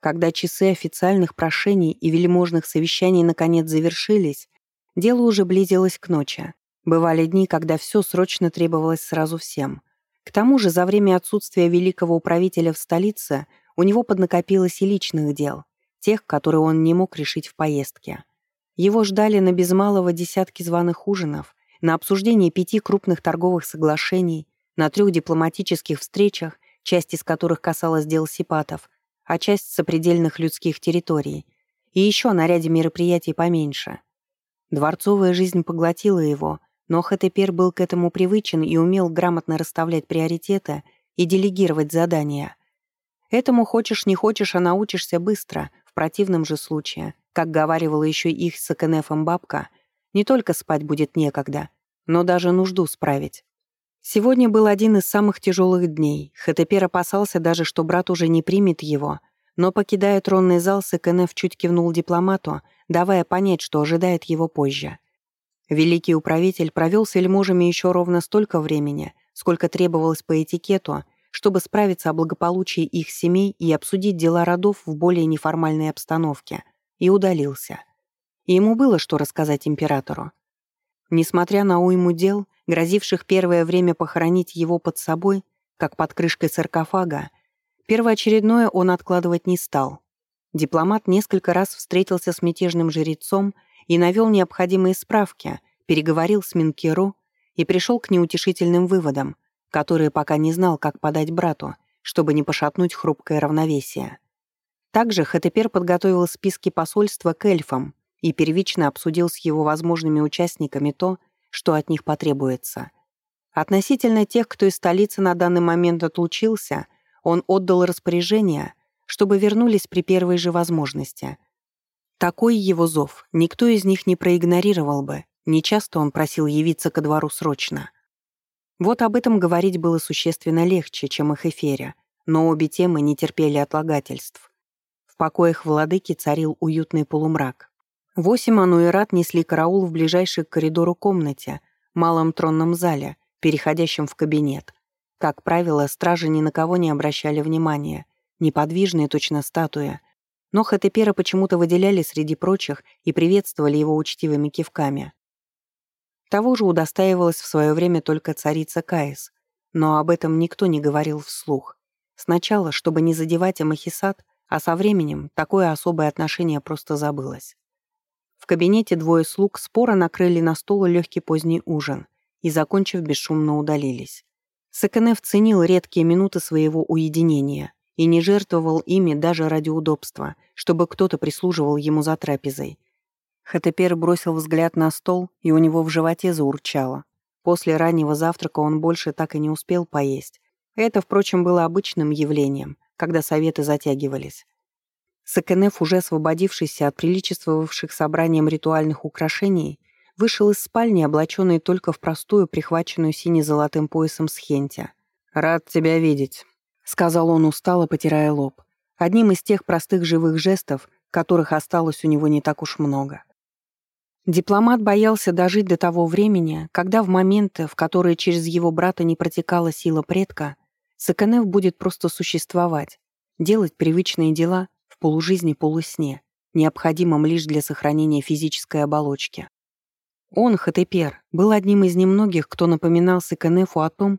Когда часы официальных прошений и вельможных совещаний наконец завершились, дело уже близилось к ночи. Бывали дни, когда все срочно требовалось сразу всем. К тому же за время отсутствия великого управителя в столице у него поднакопилось и личных дел, тех, которые он не мог решить в поездке. Его ждали на без малого десятки званых ужинов, на обсуждение пяти крупных торговых соглашений, на трех дипломатических встречах, часть из которых касалась дел сипатов, а часть сопредельных людских территорий, и еще на ряде мероприятий поменьше. Дворцовая жизнь поглотила его, но Хатепер был к этому привычен и умел грамотно расставлять приоритеты и делегировать задания. Этому хочешь не хочешь, а научишься быстро, в противном же случае, как говаривала еще их с КНФом бабка, не только спать будет некогда, но даже нужду справить. Сегодня был один из самых тяжелых дней. Хатепер опасался даже, что брат уже не примет его, но, покидая тронный зал, СКНФ чуть кивнул дипломату, давая понять, что ожидает его позже. Великий управитель провел с вельможами еще ровно столько времени, сколько требовалось по этикету, чтобы справиться о благополучии их семей и обсудить дела родов в более неформальной обстановке, и удалился. Ему было что рассказать императору. Несмотря на уйму дел, грозивших первое время похоронить его под собой, как под крышкой саркофага, первоочередное он откладывать не стал. Дипломат несколько раз встретился с мятежным жрецом и навел необходимые справки, переговорил с Минкеру и пришел к неутешительным выводам, которые пока не знал, как подать брату, чтобы не пошатнуть хрупкое равновесие. Также Хатепер подготовил списки посольства к эльфам и первично обсудил с его возможными участниками то, что от них потребуется. Относительно тех, кто из столицы на данный момент отлучился, он отдал распоряжение, чтобы вернулись при первой же возможности. Такой его зов никто из них не проигнорировал бы, нечасто он просил явиться ко двору срочно. Вот об этом говорить было существенно легче, чем их эфире, но обе темы не терпели отлагательств. В покоях владыки царил уютный полумрак. Восемь ануэрат несли караул в ближайшей к коридору комнате, малом тронном зале, переходящем в кабинет. Как правило, стражи ни на кого не обращали внимания, неподвижные точно статуя, но Хатепера почему-то выделяли среди прочих и приветствовали его учтивыми кивками. Того же удостаивалась в свое время только царица Каис, но об этом никто не говорил вслух. Сначала, чтобы не задевать Амахисат, а со временем такое особое отношение просто забылось. В кабинете двое слуг спора накрыли на стол легкий поздний ужин и, закончив, бесшумно удалились. Саканев ценил редкие минуты своего уединения и не жертвовал ими даже ради удобства, чтобы кто-то прислуживал ему за трапезой. Хатепер бросил взгляд на стол, и у него в животе заурчало. После раннего завтрака он больше так и не успел поесть. Это, впрочем, было обычным явлением, когда советы затягивались. Сакенеф, уже освободившийся от приличествовавших собранием ритуальных украшений, вышел из спальни, облаченный только в простую, прихваченную сине-золотым поясом схенте. «Рад тебя видеть», сказал он устало, потирая лоб. Одним из тех простых живых жестов, которых осталось у него не так уж много. Дипломат боялся дожить до того времени, когда в моменты, в которые через его брата не протекала сила предка, Саканев будет просто существовать, делать привычные дела в полужизни-полусне, необходимом лишь для сохранения физической оболочки. Он, Хатепер, был одним из немногих, кто напоминал Саканефу о том,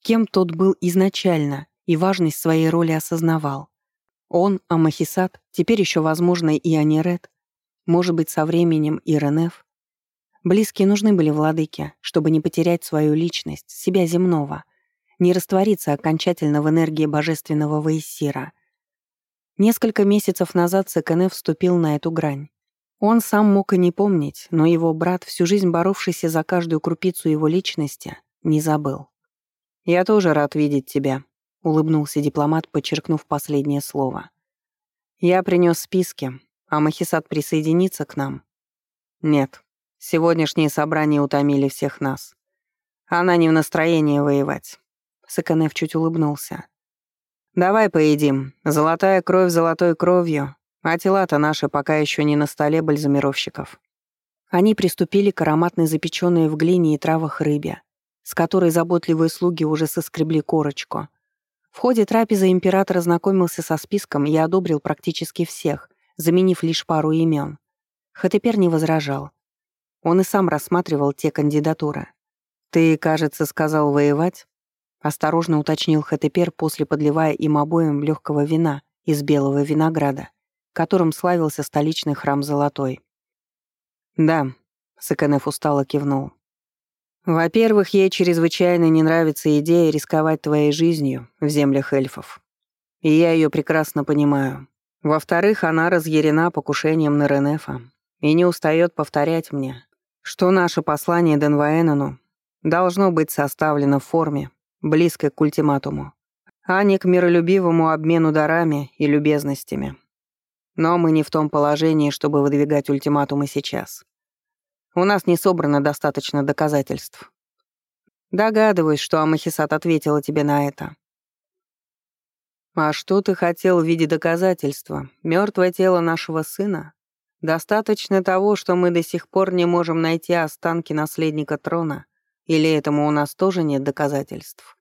кем тот был изначально и важность своей роли осознавал. Он, Амахисат, теперь еще, возможно, и Анирет, может быть, со временем и Ренеф. Близкие нужны были владыке, чтобы не потерять свою личность, себя земного, не раствориться окончательно в энергии божественного Ваесира. Несколько месяцев назад Секенеф вступил на эту грань. Он сам мог и не помнить, но его брат, всю жизнь боровшийся за каждую крупицу его личности, не забыл. «Я тоже рад видеть тебя», — улыбнулся дипломат, подчеркнув последнее слово. «Я принес списки, а Махисат присоединится к нам?» «Нет. Сегодняшние собрания утомили всех нас. Она не в настроении воевать». Саканев чуть улыбнулся. «Давай поедим. Золотая кровь золотой кровью, а тела-то наши пока еще не на столе бальзамировщиков». Они приступили к ароматной запеченной в глине и травах рыбе, с которой заботливые слуги уже соскребли корочку — В ходе трапезы император ознакомился со списком и одобрил практически всех, заменив лишь пару имен. Хатепер не возражал. Он и сам рассматривал те кандидатуры. «Ты, кажется, сказал воевать?» Осторожно уточнил Хатепер, после подливая им обоим легкого вина из белого винограда, которым славился столичный храм Золотой. «Да», — Саканеф устало кивнул. «Во-первых, ей чрезвычайно не нравится идея рисковать твоей жизнью в землях эльфов. И я ее прекрасно понимаю. Во-вторых, она разъярена покушением на Ренефа и не устает повторять мне, что наше послание Денваэнону должно быть составлено в форме, близкой к ультиматуму, а не к миролюбивому обмену дарами и любезностями. Но мы не в том положении, чтобы выдвигать ультиматумы сейчас. У нас не собрано достаточно доказательств. Догадываюсь, что Амахисат ответила тебе на это. А что ты хотел в виде доказательства? Мертвое тело нашего сына? Достаточно того, что мы до сих пор не можем найти останки наследника трона? Или этому у нас тоже нет доказательств?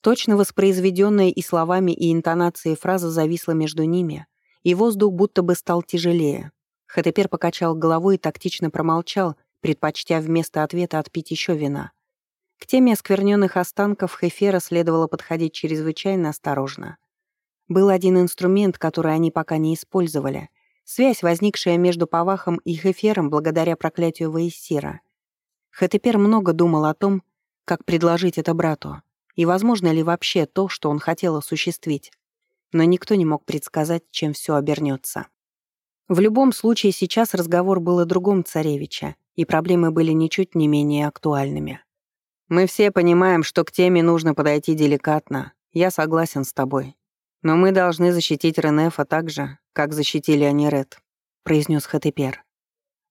Точно воспроизведенная и словами, и интонацией фраза зависла между ними, и воздух будто бы стал тяжелее. Хатепер покачал головой и тактично промолчал, предпочтя вместо ответа отпить еще вина. К теме оскверненных останков Хефера следовало подходить чрезвычайно осторожно. Был один инструмент, который они пока не использовали. Связь, возникшая между Павахом и Хефером благодаря проклятию Ваесира. Хатепер много думал о том, как предложить это брату, и возможно ли вообще то, что он хотел осуществить. Но никто не мог предсказать, чем все обернется. В любом случае, сейчас разговор был о другом царевича, и проблемы были ничуть не менее актуальными. «Мы все понимаем, что к теме нужно подойти деликатно. Я согласен с тобой. Но мы должны защитить Ренефа так же, как защитили Анирет», — произнес Хатепер.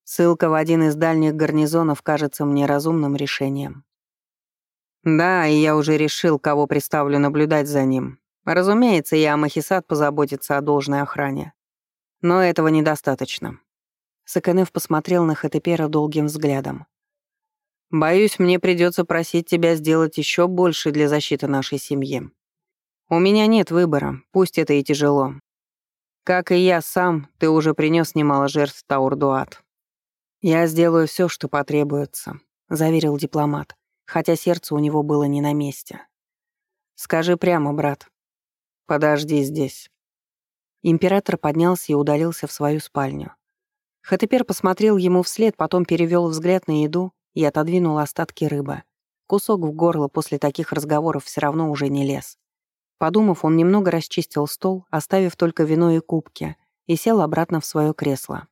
Ссылка в один из дальних гарнизонов кажется мне разумным решением. Да, и я уже решил, кого приставлю наблюдать за ним. Разумеется, я Махисат позаботится о должной охране. Но этого недостаточно. Саканев посмотрел на Хатепера долгим взглядом. «Боюсь, мне придется просить тебя сделать еще больше для защиты нашей семьи. У меня нет выбора, пусть это и тяжело. Как и я сам, ты уже принес немало жертв Таурдуат. «Я сделаю все, что потребуется», — заверил дипломат, хотя сердце у него было не на месте. «Скажи прямо, брат. Подожди здесь». Император поднялся и удалился в свою спальню. Хатепер посмотрел ему вслед, потом перевел взгляд на еду и отодвинул остатки рыбы. Кусок в горло после таких разговоров все равно уже не лез. Подумав, он немного расчистил стол, оставив только вино и кубки, и сел обратно в свое кресло.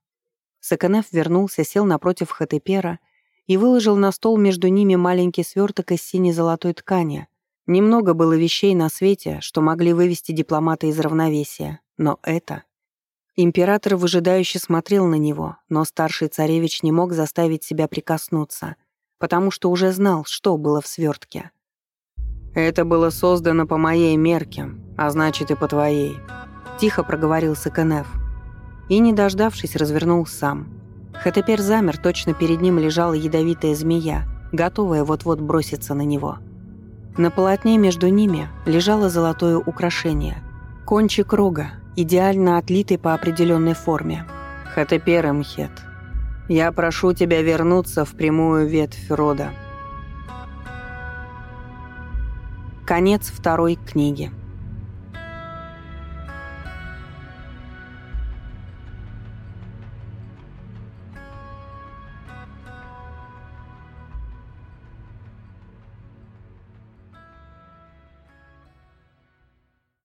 Саканеф вернулся, сел напротив Хатепера и выложил на стол между ними маленький сверток из сине-золотой ткани. Немного было вещей на свете, что могли вывести дипломата из равновесия, но это... Император выжидающе смотрел на него, но старший царевич не мог заставить себя прикоснуться, потому что уже знал, что было в свертке. «Это было создано по моей мерке, а значит и по твоей», — тихо проговорил Саканеф и, не дождавшись, развернул сам. Хатепер замер, точно перед ним лежала ядовитая змея, готовая вот-вот броситься на него. На полотне между ними лежало золотое украшение. Кончик рога, идеально отлитый по определенной форме. «Хатепер Мхет, я прошу тебя вернуться в прямую ветвь рода». Конец второй книги.